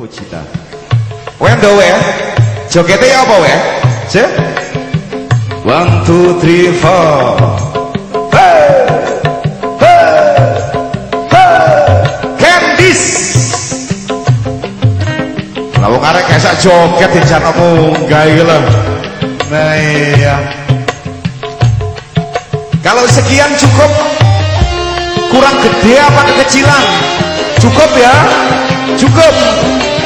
Pucita. Wendo we. Jogetnya apa we? Cek. One, two, three, four. Hey! Hey! Hey! Candice. Lah wong arek kesak joget di sana munggah lho. Nah iya. Kalau sekian cukup kurang gede apa kekecilan? Cukup ya? Cukup.